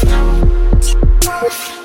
Tough, tough, tough.